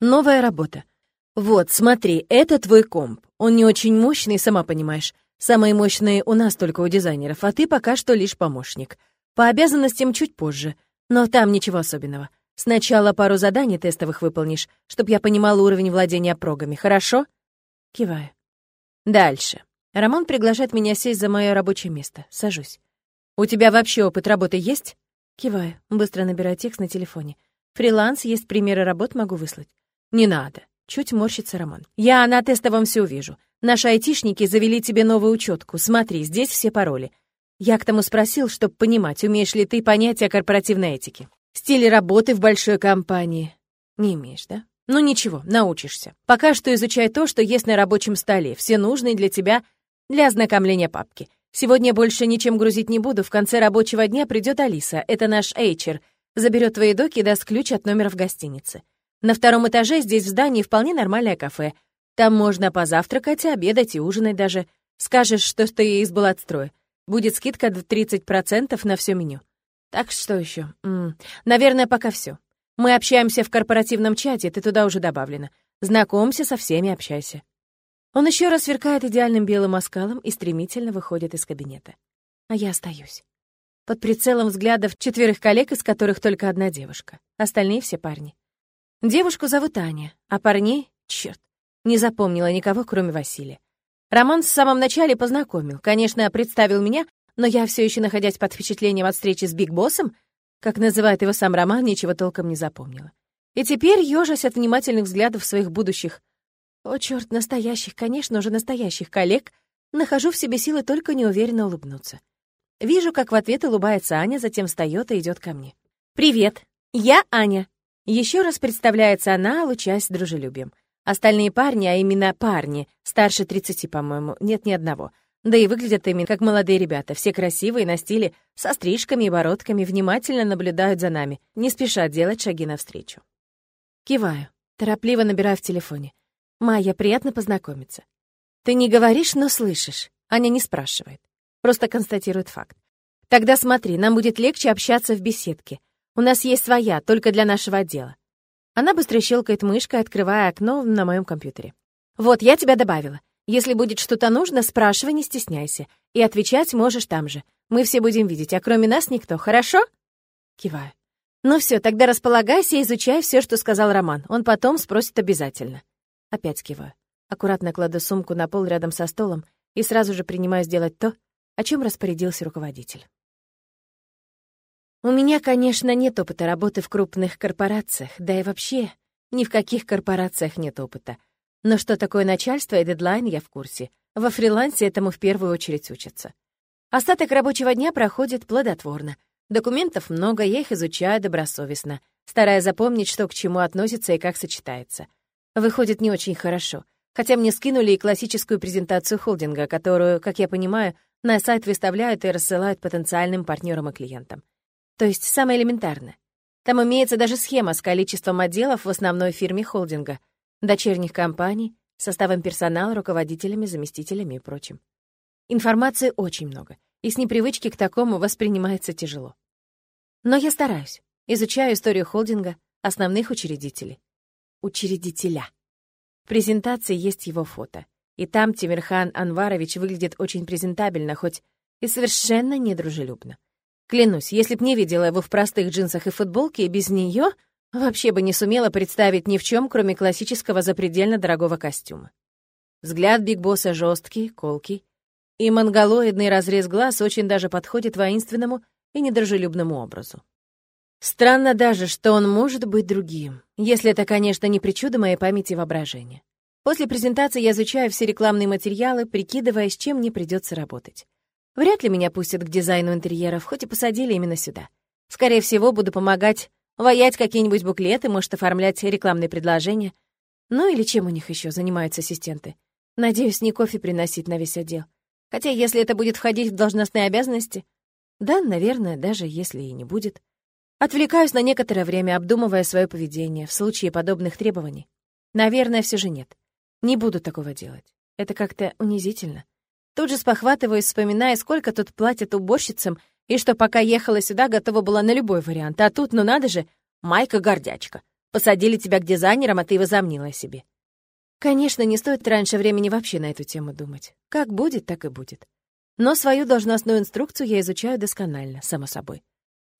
Новая работа. Вот, смотри, это твой комп. Он не очень мощный, сама понимаешь. Самые мощные у нас только у дизайнеров, а ты пока что лишь помощник. По обязанностям чуть позже, но там ничего особенного. Сначала пару заданий тестовых выполнишь, чтобы я понимала уровень владения прогами, хорошо? Киваю. Дальше. Роман приглашает меня сесть за мое рабочее место. Сажусь. У тебя вообще опыт работы есть? Киваю. Быстро набираю текст на телефоне. Фриланс, есть примеры работ, могу выслать. Не надо. Чуть морщится Роман. Я на тестовом все увижу. Наши айтишники завели тебе новую учетку. Смотри, здесь все пароли. Я к тому спросил, чтобы понимать, умеешь ли ты понятия корпоративной этики. Стиль работы в большой компании. Не имеешь, да? Ну ничего, научишься. Пока что изучай то, что есть на рабочем столе, все нужные для тебя для ознакомления папки. Сегодня больше ничем грузить не буду, в конце рабочего дня придет Алиса, это наш эйчер, заберет твои доки и даст ключ от номера в гостинице. На втором этаже здесь в здании вполне нормальное кафе. Там можно позавтракать, обедать и ужинать даже. Скажешь, что ты из Балатстроя. Будет скидка в 30% на все меню. Так что еще? М -м, наверное, пока все. Мы общаемся в корпоративном чате, ты туда уже добавлена. Знакомься со всеми, общайся. Он еще раз сверкает идеальным белым оскалом и стремительно выходит из кабинета. А я остаюсь. Под прицелом взглядов четверых коллег, из которых только одна девушка. Остальные все парни. Девушку зовут Аня, а парней — черт, не запомнила никого, кроме Василия. Роман в самом начале познакомил, конечно, представил меня, но я все еще, находясь под впечатлением от встречи с Биг Боссом, как называет его сам Роман, ничего толком не запомнила. И теперь, ежась от внимательных взглядов своих будущих, о, черт, настоящих, конечно же, настоящих коллег, нахожу в себе силы только неуверенно улыбнуться. Вижу, как в ответ улыбается Аня, затем встает и идет ко мне. «Привет, я Аня». Еще раз представляется она, лучась дружелюбием. Остальные парни, а именно парни, старше 30, по-моему, нет ни одного — да и выглядят ими как молодые ребята, все красивые, на стиле, со стрижками и бородками, внимательно наблюдают за нами, не спешат делать шаги навстречу. Киваю, торопливо набираю в телефоне. «Майя, приятно познакомиться». «Ты не говоришь, но слышишь». Аня не спрашивает, просто констатирует факт. «Тогда смотри, нам будет легче общаться в беседке. У нас есть своя, только для нашего отдела». Она быстро щелкает мышкой, открывая окно на моем компьютере. «Вот, я тебя добавила. Если будет что-то нужно, спрашивай, не стесняйся. И отвечать можешь там же. Мы все будем видеть, а кроме нас никто, хорошо?» Киваю. «Ну все, тогда располагайся и изучай все, что сказал Роман. Он потом спросит обязательно». Опять киваю. Аккуратно кладу сумку на пол рядом со столом и сразу же принимаю сделать то, о чем распорядился руководитель. У меня, конечно, нет опыта работы в крупных корпорациях, да и вообще ни в каких корпорациях нет опыта. Но что такое начальство и дедлайн, я в курсе. Во фрилансе этому в первую очередь учатся. Остаток рабочего дня проходит плодотворно. Документов много, я их изучаю добросовестно, стараясь запомнить, что к чему относится и как сочетается. Выходит не очень хорошо, хотя мне скинули и классическую презентацию холдинга, которую, как я понимаю, на сайт выставляют и рассылают потенциальным партнерам и клиентам. То есть самое элементарное. Там имеется даже схема с количеством отделов в основной фирме холдинга, дочерних компаний, составом персонала, руководителями, заместителями и прочим. Информации очень много, и с непривычки к такому воспринимается тяжело. Но я стараюсь, изучаю историю холдинга, основных учредителей. Учредителя. В презентации есть его фото, и там Тимирхан Анварович выглядит очень презентабельно, хоть и совершенно недружелюбно. Клянусь, если б не видела его в простых джинсах и футболке, без нее Вообще бы не сумела представить ни в чем, кроме классического запредельно дорогого костюма. Взгляд Биг Босса жесткий, колкий, и монголоидный разрез глаз очень даже подходит воинственному и недружелюбному образу. Странно даже, что он может быть другим, если это, конечно, не причуда моей памяти и воображения. После презентации я изучаю все рекламные материалы, прикидывая, с чем мне придется работать. Вряд ли меня пустят к дизайну интерьеров, хоть и посадили именно сюда. Скорее всего, буду помогать Ваять какие-нибудь буклеты, может, оформлять рекламные предложения. Ну или чем у них еще занимаются ассистенты. Надеюсь, не кофе приносить на весь отдел. Хотя если это будет входить в должностные обязанности... Да, наверное, даже если и не будет. Отвлекаюсь на некоторое время, обдумывая свое поведение в случае подобных требований. Наверное, все же нет. Не буду такого делать. Это как-то унизительно. Тут же спохватываюсь, вспоминая, сколько тут платят уборщицам и что пока ехала сюда, готова была на любой вариант. А тут, ну надо же, майка-гордячка. Посадили тебя к дизайнерам, а ты возомнила себе. Конечно, не стоит раньше времени вообще на эту тему думать. Как будет, так и будет. Но свою должностную инструкцию я изучаю досконально, само собой.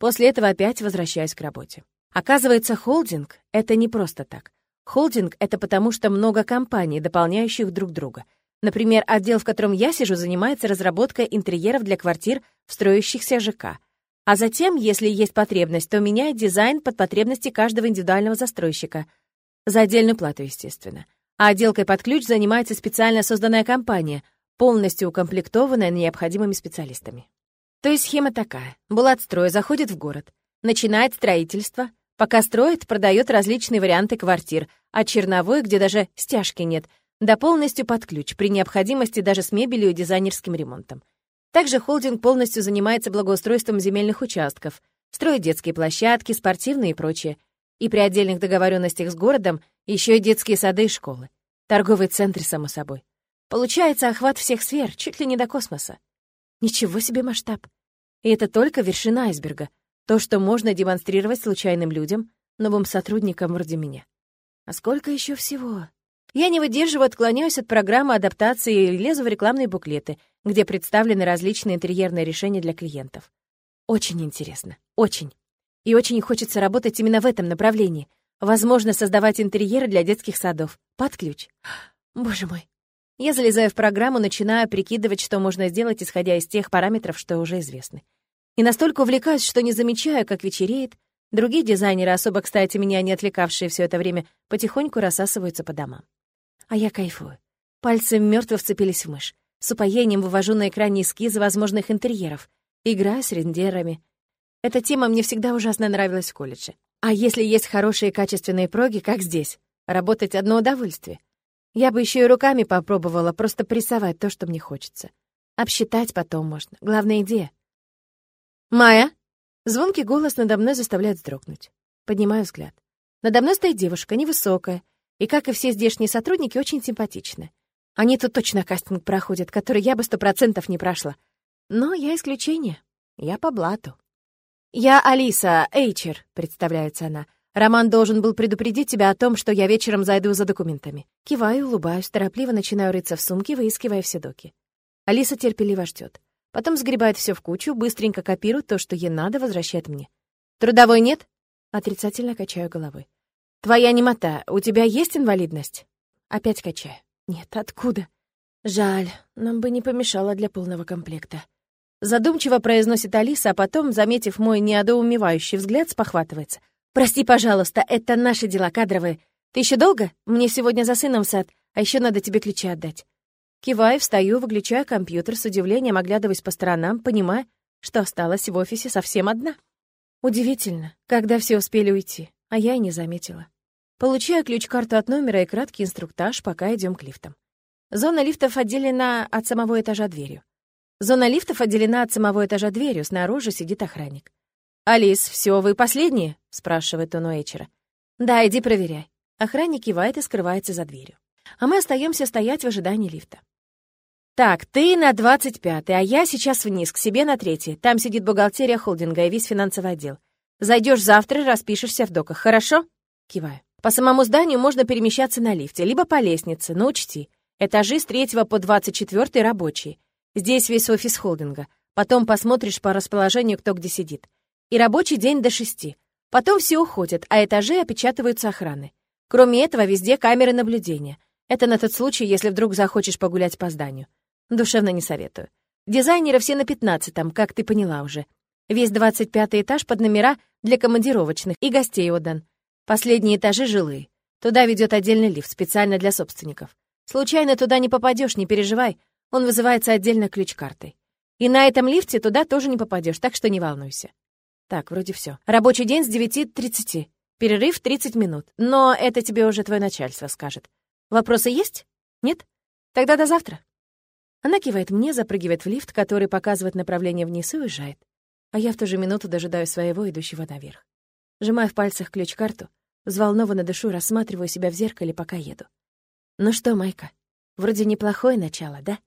После этого опять возвращаюсь к работе. Оказывается, холдинг — это не просто так. Холдинг — это потому, что много компаний, дополняющих друг друга. Например, отдел, в котором я сижу, занимается разработкой интерьеров для квартир в строящихся ЖК. А затем, если есть потребность, то меняет дизайн под потребности каждого индивидуального застройщика. За отдельную плату, естественно а отделкой под ключ занимается специально созданная компания, полностью укомплектованная необходимыми специалистами. То есть схема такая. Булатстрой заходит в город, начинает строительство, пока строит, продает различные варианты квартир, от черновой, где даже стяжки нет, до полностью под ключ, при необходимости даже с мебелью и дизайнерским ремонтом. Также холдинг полностью занимается благоустройством земельных участков, строит детские площадки, спортивные и прочее. И при отдельных договоренностях с городом еще и детские сады и школы. Торговые центры, само собой. Получается охват всех сфер, чуть ли не до космоса. Ничего себе масштаб. И это только вершина айсберга. То, что можно демонстрировать случайным людям, новым сотрудникам вроде меня. А сколько еще всего? Я не выдерживаю, отклоняюсь от программы адаптации и лезу в рекламные буклеты, где представлены различные интерьерные решения для клиентов. Очень интересно. Очень. И очень хочется работать именно в этом направлении. Возможно, создавать интерьеры для детских садов. Под ключ. Боже мой. Я залезаю в программу, начинаю прикидывать, что можно сделать, исходя из тех параметров, что уже известны. И настолько увлекаюсь, что не замечаю, как вечереет. Другие дизайнеры, особо, кстати, меня не отвлекавшие все это время, потихоньку рассасываются по домам. А я кайфую. Пальцы мертво вцепились в мышь. С упоением вывожу на экране эскизы возможных интерьеров. Играю с рендерами, эта тема мне всегда ужасно нравилась в колледже. А если есть хорошие качественные проги, как здесь, работать одно удовольствие. Я бы еще и руками попробовала просто прессовать то, что мне хочется. Обсчитать потом можно. Главная идея. «Майя!» Звонкий голос надо мной заставляет вздрогнуть. Поднимаю взгляд. Надо мной стоит девушка, невысокая, и, как и все здешние сотрудники, очень симпатичны. Они тут точно кастинг проходят, который я бы сто процентов не прошла. Но я исключение. Я по блату. «Я Алиса, Эйчер», — представляется она. «Роман должен был предупредить тебя о том, что я вечером зайду за документами». Киваю, улыбаюсь, торопливо начинаю рыться в сумке, выискивая все доки. Алиса терпеливо ждет. Потом сгребает все в кучу, быстренько копирует то, что ей надо, возвращает мне. «Трудовой нет?» Отрицательно качаю головой. «Твоя немота, у тебя есть инвалидность?» Опять качаю. «Нет, откуда?» «Жаль, нам бы не помешало для полного комплекта». Задумчиво произносит Алиса, а потом, заметив мой неодоумевающий взгляд, спохватывается. «Прости, пожалуйста, это наши дела кадровые. Ты еще долго? Мне сегодня за сыном сад, а еще надо тебе ключи отдать». Киваю, встаю, выключаю компьютер, с удивлением оглядываясь по сторонам, понимая, что осталась в офисе совсем одна. Удивительно, когда все успели уйти, а я и не заметила. Получаю ключ-карту от номера и краткий инструктаж, пока идем к лифтам. Зона лифтов отделена от самого этажа дверью. Зона лифтов отделена от самого этажа дверью, снаружи сидит охранник. «Алис, все, вы последние?» — спрашивает он у Эйчера. «Да, иди проверяй». Охранник кивает и скрывается за дверью. А мы остаемся стоять в ожидании лифта. «Так, ты на двадцать пятый, а я сейчас вниз, к себе на третий. Там сидит бухгалтерия холдинга и весь финансовый отдел. Зайдешь завтра, распишешься в доках, хорошо?» Киваю. По самому зданию можно перемещаться на лифте, либо по лестнице, но учти, этажи с третьего по двадцать четвертый рабочие. Здесь весь офис холдинга. Потом посмотришь по расположению, кто где сидит. И рабочий день до шести. Потом все уходят, а этажи опечатываются охраны. Кроме этого, везде камеры наблюдения. Это на тот случай, если вдруг захочешь погулять по зданию. Душевно не советую. Дизайнеры все на пятнадцатом, как ты поняла уже. Весь двадцать пятый этаж под номера для командировочных и гостей отдан. Последние этажи жилые. Туда ведет отдельный лифт, специально для собственников. Случайно туда не попадешь, не переживай, он вызывается отдельно ключ-картой. И на этом лифте туда тоже не попадешь, так что не волнуйся. Так, вроде все. Рабочий день с 9.30. Перерыв 30 минут. Но это тебе уже твое начальство скажет. Вопросы есть? Нет? Тогда до завтра. Она кивает мне, запрыгивает в лифт, который показывает направление вниз и уезжает. А я в ту же минуту дожидаю своего, идущего наверх. Сжимаю в пальцах ключ-карту, взволнованно дышу, рассматриваю себя в зеркале, пока еду. Ну что, Майка, вроде неплохое начало, да?